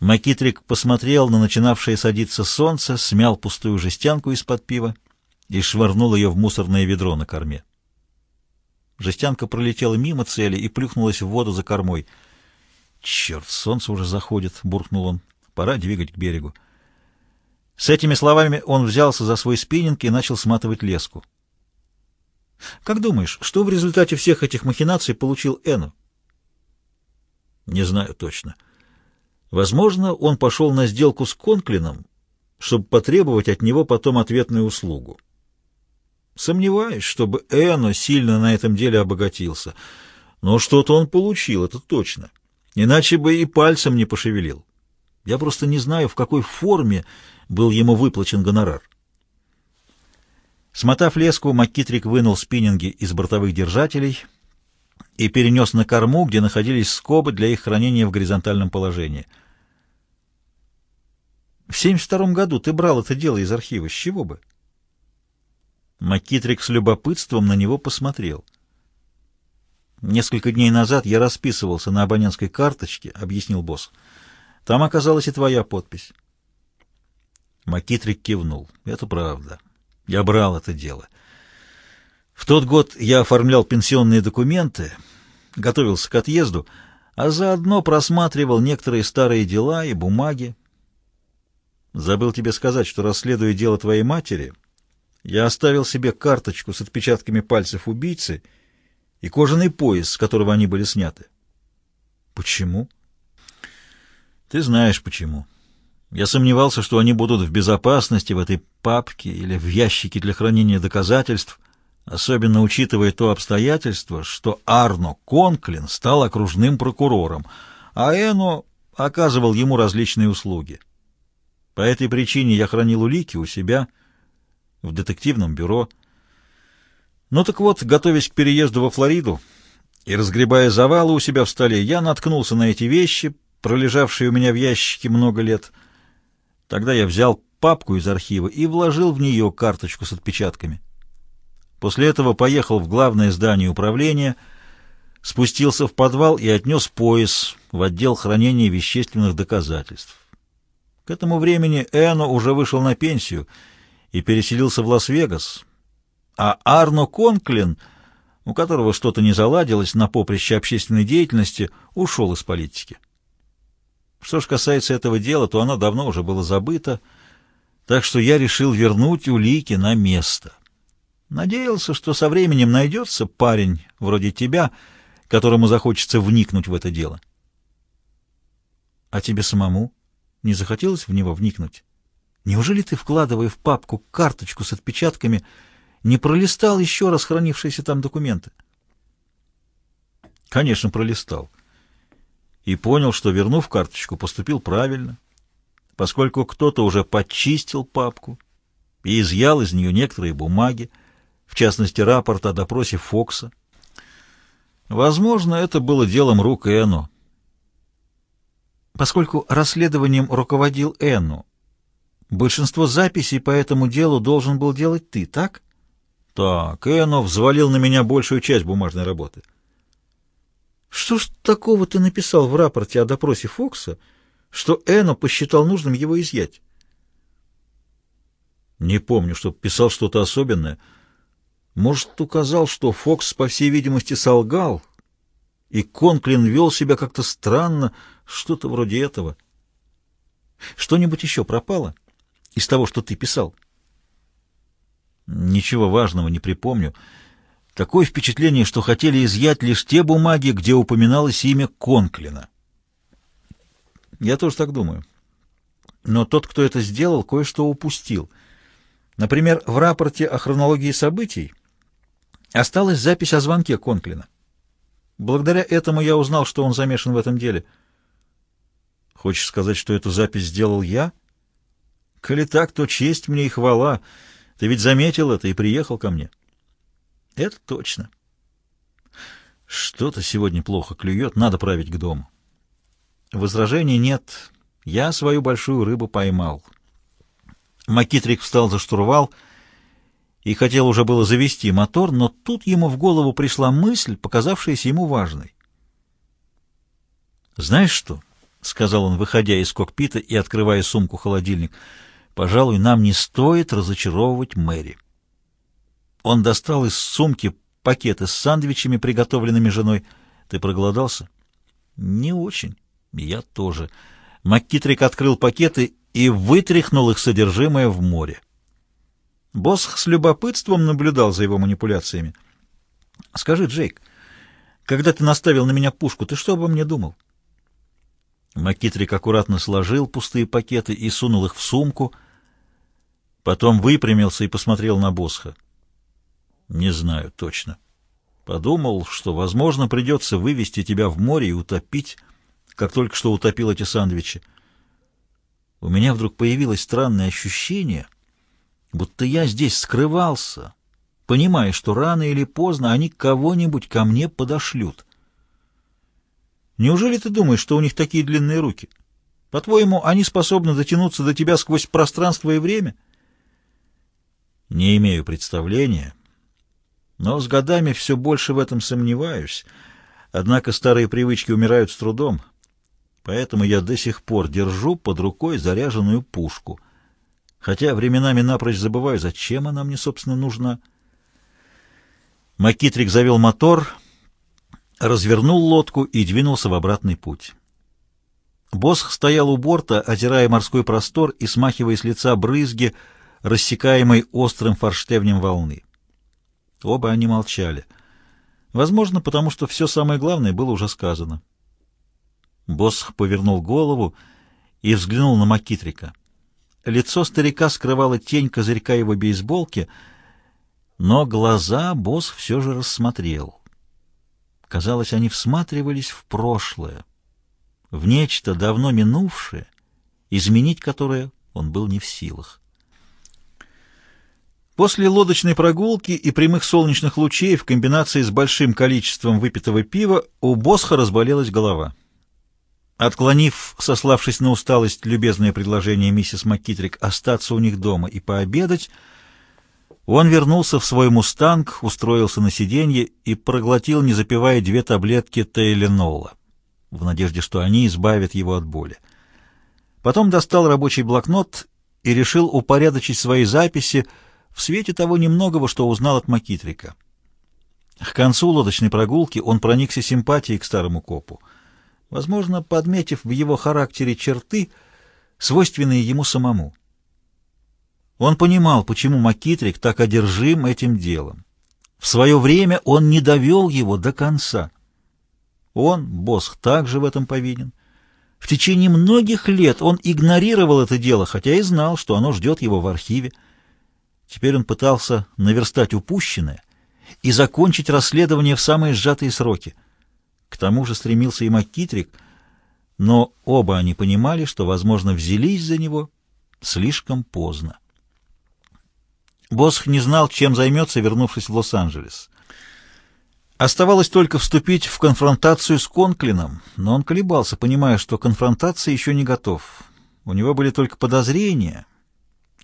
Макитрик посмотрел на начинавшее садиться солнце, смял пустую жестянку из-под пива и швырнул ее в мусорное ведро на корме. Жестянка пролетела мимо цели и плюхнулась в воду за кормой. «Черт, солнце уже заходит!» — буркнул он. «Пора двигать к берегу». С этими словами он взялся за свой спиннинг и начал сматывать леску. «Как думаешь, что в результате всех этих махинаций получил Эну?» «Не знаю точно. Возможно, он пошел на сделку с Конклином, чтобы потребовать от него потом ответную услугу. Сомневаюсь, чтобы Эно сильно на этом деле обогатился. Но что-то он получил, это точно. Иначе бы и пальцем не пошевелил. Я просто не знаю, в какой форме был ему выплачен гонорар. Смотав леску, Маккитрик вынул спиннинги из бортовых держателей и перенес на корму, где находились скобы для их хранения в горизонтальном положении. В 72 году ты брал это дело из архива. С чего бы? Макитрик с любопытством на него посмотрел. «Несколько дней назад я расписывался на абонентской карточке», — объяснил босс. «Там оказалась и твоя подпись». Макитрик кивнул. «Это правда. Я брал это дело. В тот год я оформлял пенсионные документы, готовился к отъезду, а заодно просматривал некоторые старые дела и бумаги. Забыл тебе сказать, что, расследуя дело твоей матери, я оставил себе карточку с отпечатками пальцев убийцы и кожаный пояс, с которого они были сняты. Почему? Ты знаешь почему. Я сомневался, что они будут в безопасности в этой папке или в ящике для хранения доказательств, особенно учитывая то обстоятельство, что Арно Конклин стал окружным прокурором, а Эно оказывал ему различные услуги. По этой причине я хранил улики у себя — в детективном бюро. Ну так вот, готовясь к переезду во Флориду и разгребая завалы у себя в столе, я наткнулся на эти вещи, пролежавшие у меня в ящике много лет. Тогда я взял папку из архива и вложил в нее карточку с отпечатками. После этого поехал в главное здание управления, спустился в подвал и отнес пояс в отдел хранения вещественных доказательств. К этому времени Эно уже вышел на пенсию — и переселился в Лас-Вегас, а Арно Конклин, у которого что-то не заладилось на поприще общественной деятельности, ушел из политики. Что ж касается этого дела, то оно давно уже было забыто, так что я решил вернуть улики на место. Надеялся, что со временем найдется парень вроде тебя, которому захочется вникнуть в это дело. А тебе самому не захотелось в него вникнуть? Неужели ты, вкладывая в папку карточку с отпечатками, не пролистал еще раз хранившиеся там документы? Конечно, пролистал. И понял, что, вернув карточку, поступил правильно, поскольку кто-то уже почистил папку и изъял из нее некоторые бумаги, в частности, рапорт о допросе Фокса. Возможно, это было делом рук Эно. Поскольку расследованием руководил Эну, Большинство записей по этому делу должен был делать ты, так? Так, Эно взвалил на меня большую часть бумажной работы. Что ж такого ты написал в рапорте о допросе Фокса, что Эно посчитал нужным его изъять? Не помню, что писал что-то особенное. Может, указал, что Фокс, по всей видимости, солгал, и Конклин вел себя как-то странно, что-то вроде этого. Что-нибудь еще пропало? — из того, что ты писал? Ничего важного не припомню. Такое впечатление, что хотели изъять лишь те бумаги, где упоминалось имя Конклина. Я тоже так думаю. Но тот, кто это сделал, кое-что упустил. Например, в рапорте о хронологии событий осталась запись о звонке Конклина. Благодаря этому я узнал, что он замешан в этом деле. Хочешь сказать, что эту запись сделал я? — Коли так, то честь мне и хвала. Ты ведь заметил это и приехал ко мне. Это точно. Что-то сегодня плохо клюет, надо править к дому. Возражений нет. Я свою большую рыбу поймал. Макитрик встал за штурвал и хотел уже было завести мотор, но тут ему в голову пришла мысль, показавшаяся ему важной. «Знаешь что?» — сказал он, выходя из кокпита и открывая сумку-холодильник, — «пожалуй, нам не стоит разочаровывать Мэри». Он достал из сумки пакеты с сандвичами, приготовленными женой. «Ты проголодался?» «Не очень. Я тоже». МакКитрик открыл пакеты и вытряхнул их содержимое в море. Босх с любопытством наблюдал за его манипуляциями. «Скажи, Джейк, когда ты наставил на меня пушку, ты что обо мне думал?» Макитрик аккуратно сложил пустые пакеты и сунул их в сумку, потом выпрямился и посмотрел на Босха. «Не знаю точно. Подумал, что, возможно, придется вывести тебя в море и утопить, как только что утопил эти сандвичи. У меня вдруг появилось странное ощущение, будто я здесь скрывался, понимая, что рано или поздно они кого-нибудь ко мне подошлют. Неужели ты думаешь, что у них такие длинные руки? По-твоему, они способны дотянуться до тебя сквозь пространство и время? Не имею представления, но с годами все больше в этом сомневаюсь. Однако старые привычки умирают с трудом, поэтому я до сих пор держу под рукой заряженную пушку — хотя временами напрочь забываю, зачем она мне, собственно, нужна. Макитрик завел мотор, развернул лодку и двинулся в обратный путь. Босх стоял у борта, озирая морской простор и смахивая с лица брызги, рассекаемой острым форштевнем волны. Оба они молчали. Возможно, потому что все самое главное было уже сказано. Босх повернул голову и взглянул на Макитрика. Лицо старика скрывала тень козырька его бейсболки, но глаза босс все же рассмотрел. Казалось, они всматривались в прошлое, в нечто давно минувшее, изменить которое он был не в силах. После лодочной прогулки и прямых солнечных лучей в комбинации с большим количеством выпитого пива у Босха разболелась голова. Отклонив, сославшись на усталость, любезное предложение миссис МакКитрик остаться у них дома и пообедать, он вернулся в свой мустанг, устроился на сиденье и проглотил, не запивая, две таблетки Тейленола, в надежде, что они избавят его от боли. Потом достал рабочий блокнот и решил упорядочить свои записи в свете того немногого, что узнал от Макитрика. К концу лодочной прогулки он проникся симпатией к старому копу — возможно, подметив в его характере черты, свойственные ему самому. Он понимал, почему Макитрик так одержим этим делом. В свое время он не довел его до конца. Он, Босх, также в этом повинен. В течение многих лет он игнорировал это дело, хотя и знал, что оно ждет его в архиве. Теперь он пытался наверстать упущенное и закончить расследование в самые сжатые сроки — к тому же стремился и Маккитрик, но оба они понимали, что, возможно, взялись за него слишком поздно. Босх не знал, чем займется, вернувшись в Лос-Анджелес. Оставалось только вступить в конфронтацию с Конклином, но он колебался, понимая, что конфронтация еще не готов. У него были только подозрения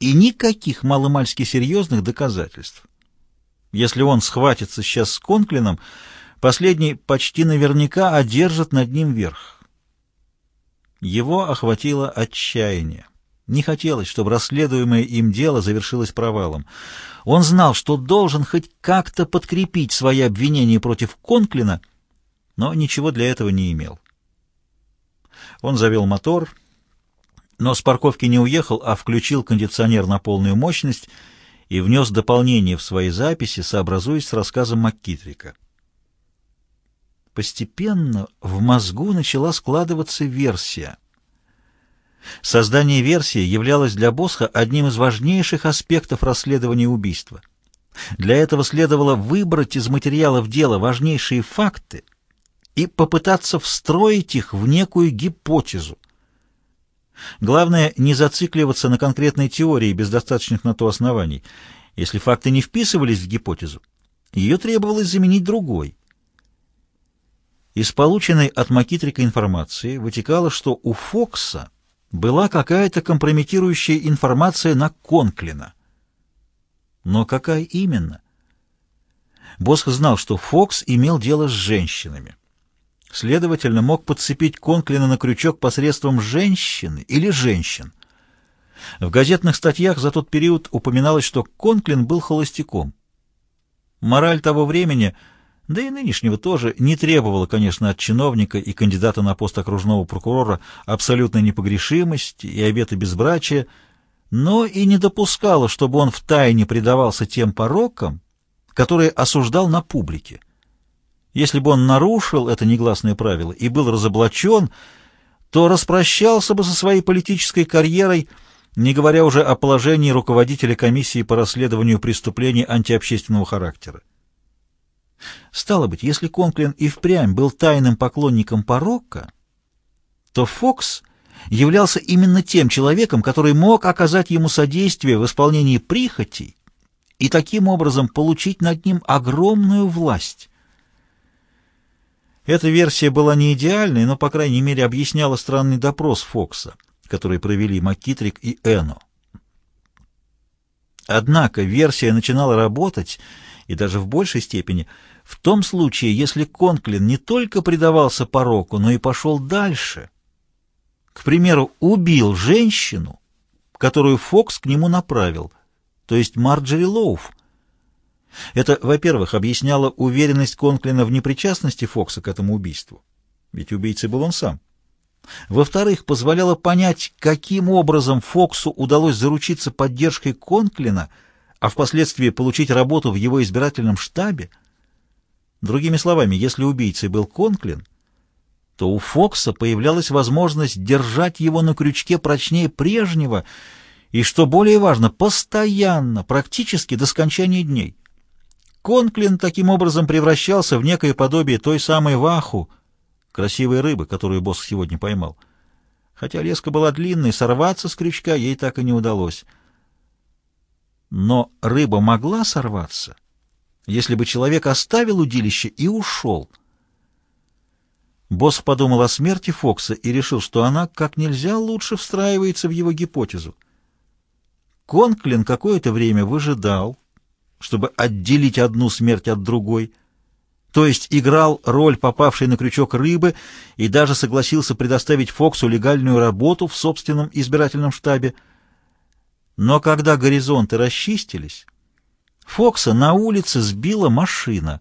и никаких маломальски серьезных доказательств. Если он схватится сейчас с Конклином, Последний почти наверняка одержит над ним верх. Его охватило отчаяние. Не хотелось, чтобы расследуемое им дело завершилось провалом. Он знал, что должен хоть как-то подкрепить свои обвинения против Конклина, но ничего для этого не имел. Он завел мотор, но с парковки не уехал, а включил кондиционер на полную мощность и внес дополнение в свои записи, сообразуясь с рассказом МакКитрика. Постепенно в мозгу начала складываться версия. Создание версии являлось для Босха одним из важнейших аспектов расследования убийства. Для этого следовало выбрать из материалов дела важнейшие факты и попытаться встроить их в некую гипотезу. Главное, не зацикливаться на конкретной теории без достаточных на то оснований. Если факты не вписывались в гипотезу, ее требовалось заменить другой. Из полученной от Макитрика информации вытекало, что у Фокса была какая-то компрометирующая информация на Конклина. Но какая именно? Босх знал, что Фокс имел дело с женщинами. Следовательно, мог подцепить Конклина на крючок посредством женщины или женщин. В газетных статьях за тот период упоминалось, что Конклин был холостяком. Мораль того времени, да и нынешнего тоже, не требовала, конечно, от чиновника и кандидата на пост окружного прокурора абсолютной непогрешимости и обета безбрачия, но и не допускала, чтобы он втайне предавался тем порокам, которые осуждал на публике. Если бы он нарушил это негласное правило и был разоблачен, то распрощался бы со своей политической карьерой, не говоря уже о положении руководителя комиссии по расследованию преступлений антиобщественного характера. Стало быть, если Конклин и впрямь был тайным поклонником порока, то Фокс являлся именно тем человеком, который мог оказать ему содействие в исполнении прихотей и таким образом получить над ним огромную власть. Эта версия была не идеальной, но, по крайней мере, объясняла странный допрос Фокса — которые провели Маккитрик и Эно. Однако версия начинала работать, и даже в большей степени, в том случае, если Конклин не только предавался пороку, но и пошел дальше. К примеру, убил женщину, которую Фокс к нему направил, то есть Марджери Лоуф. Это, во-первых, объясняло уверенность Конклина в непричастности Фокса к этому убийству, ведь убийцей был он сам. Во-вторых, позволяло понять, каким образом Фоксу удалось заручиться поддержкой Конклина, а впоследствии получить работу в его избирательном штабе. Другими словами, если убийцей был Конклин, то у Фокса появлялась возможность держать его на крючке прочнее прежнего и, что более важно, постоянно, практически до скончания дней. Конклин таким образом превращался в некое подобие той самой Ваху, красивой рыбы, которую босс сегодня поймал. Хотя леска была длинной, сорваться с крючка ей так и не удалось. Но рыба могла сорваться, если бы человек оставил удилище и ушел. Босс подумал о смерти Фокса и решил, что она как нельзя лучше встраивается в его гипотезу. Конклин какое-то время выжидал, чтобы отделить одну смерть от другой — то есть играл роль попавшей на крючок рыбы и даже согласился предоставить Фоксу легальную работу в собственном избирательном штабе. Но когда горизонты расчистились, Фокса на улице сбила машина.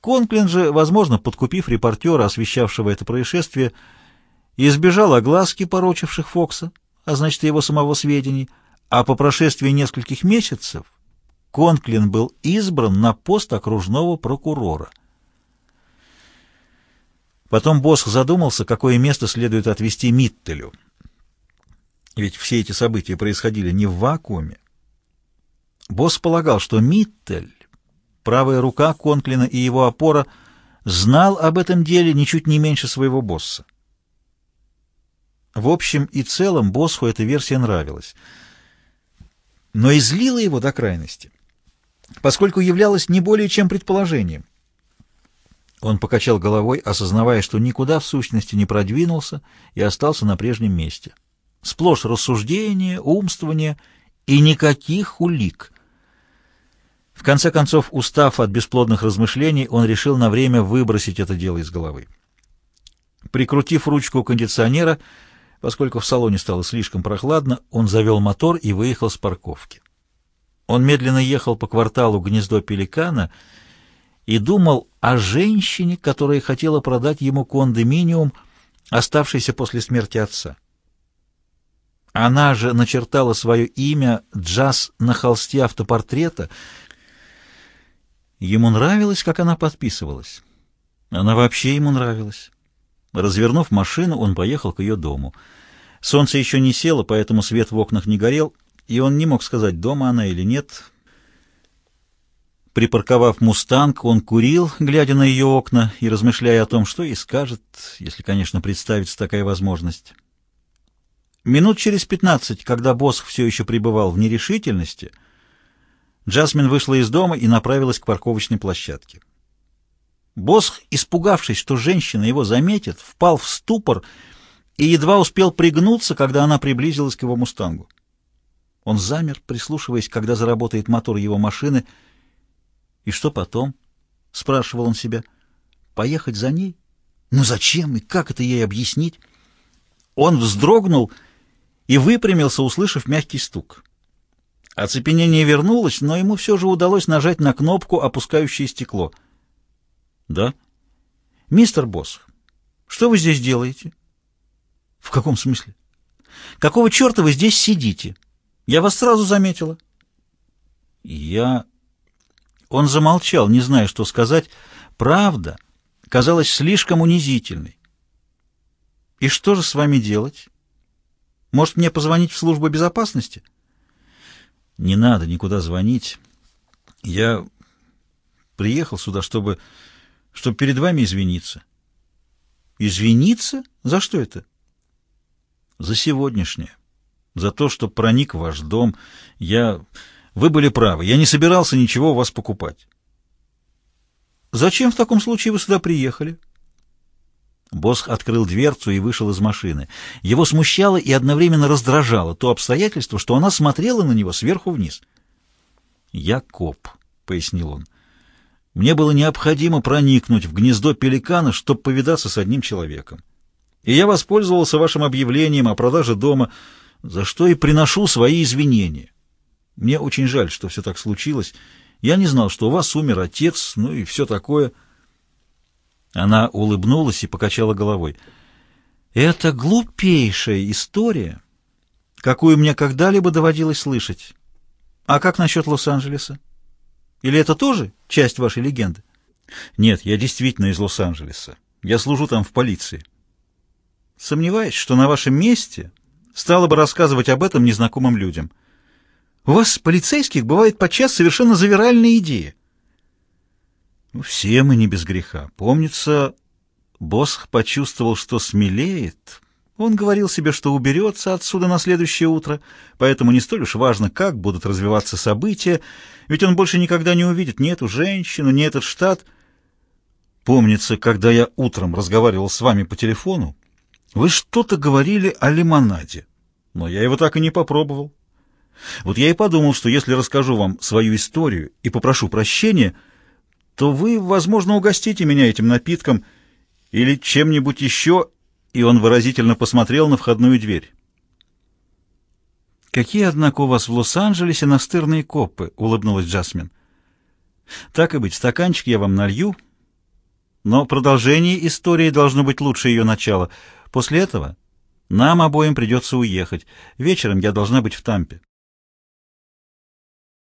Конклин же, возможно, подкупив репортера, освещавшего это происшествие, избежал огласки порочивших Фокса, а значит, его самого сведений, а по прошествии нескольких месяцев Конклин был избран на пост окружного прокурора. Потом Босх задумался, какое место следует отвести Миттелю. Ведь все эти события происходили не в вакууме. Босс полагал, что Миттель, правая рука Конклина и его опора, знал об этом деле ничуть не меньше своего босса. В общем и целом Босху эта версия нравилась, но излила его до крайности поскольку являлось не более чем предположением. Он покачал головой, осознавая, что никуда в сущности не продвинулся и остался на прежнем месте. Сплошь рассуждения, умствования и никаких улик. В конце концов, устав от бесплодных размышлений, он решил на время выбросить это дело из головы. Прикрутив ручку кондиционера, поскольку в салоне стало слишком прохладно, он завел мотор и выехал с парковки. Он медленно ехал по кварталу гнездо пеликана и думал о женщине, которая хотела продать ему кондоминиум, оставшийся после смерти отца. Она же начертала свое имя «Джаз» на холсте автопортрета. Ему нравилось, как она подписывалась. Она вообще ему нравилась. Развернув машину, он поехал к ее дому. Солнце еще не село, поэтому свет в окнах не горел — и он не мог сказать, дома она или нет. Припарковав «Мустанг», он курил, глядя на ее окна и размышляя о том, что и скажет, если, конечно, представится такая возможность. Минут через пятнадцать, когда Босх все еще пребывал в нерешительности, Джасмин вышла из дома и направилась к парковочной площадке. Босх, испугавшись, что женщина его заметит, впал в ступор и едва успел пригнуться, когда она приблизилась к его «Мустангу». Он замер, прислушиваясь, когда заработает мотор его машины. «И что потом?» — спрашивал он себя. «Поехать за ней? Ну зачем и как это ей объяснить? Он вздрогнул и выпрямился, услышав мягкий стук. Оцепенение вернулось, но ему все же удалось нажать на кнопку, опускающее стекло. «Да?» «Мистер Босс, что вы здесь делаете?» «В каком смысле?» «Какого черта вы здесь сидите? Я вас сразу заметила». «Я...» Он замолчал, не зная, что сказать. «Правда казалась слишком унизительной». «И что же с вами делать? Может, мне позвонить в службу безопасности?» Не надо никуда звонить. Я приехал сюда, чтобы, чтобы перед вами извиниться. Извиниться? За что это? За сегодняшнее. За то, что проник в ваш дом. Я... Вы были правы. Я не собирался ничего у вас покупать. Зачем в таком случае вы сюда приехали? Босх открыл дверцу и вышел из машины. Его смущало и одновременно раздражало то обстоятельство, что она смотрела на него сверху вниз. «Я коп», — пояснил он. «Мне было необходимо проникнуть в гнездо пеликана, чтобы повидаться с одним человеком. И я воспользовался вашим объявлением о продаже дома, за что и приношу свои извинения. Мне очень жаль, что все так случилось. Я не знал, что у вас умер отец, ну и все такое». Она улыбнулась и покачала головой. «Это глупейшая история, какую мне когда-либо доводилось слышать. А как насчет Лос-Анджелеса? Или это тоже часть вашей легенды?» «Нет, я действительно из Лос-Анджелеса. Я служу там в полиции». «Сомневаюсь, что на вашем месте стала бы рассказывать об этом незнакомым людям. У вас, полицейских, бывает подчас совершенно завиральные идеи». Ну, все мы не без греха. Помнится, Босх почувствовал, что смелеет. Он говорил себе, что уберется отсюда на следующее утро, поэтому не столь уж важно, как будут развиваться события, ведь он больше никогда не увидит ни эту женщину, ни этот штат. Помнится, когда я утром разговаривал с вами по телефону, вы что-то говорили о лимонаде, но я его так и не попробовал. Вот я и подумал, что если расскажу вам свою историю и попрошу прощения — то вы, возможно, угостите меня этим напитком или чем-нибудь еще, и он выразительно посмотрел на входную дверь. «Какие, однако, у вас в Лос-Анджелесе настырные копы!» — улыбнулась Джасмин. «Так и быть, стаканчик я вам налью, но продолжение истории должно быть лучше ее начала. После этого нам обоим придется уехать. Вечером я должна быть в Тампе».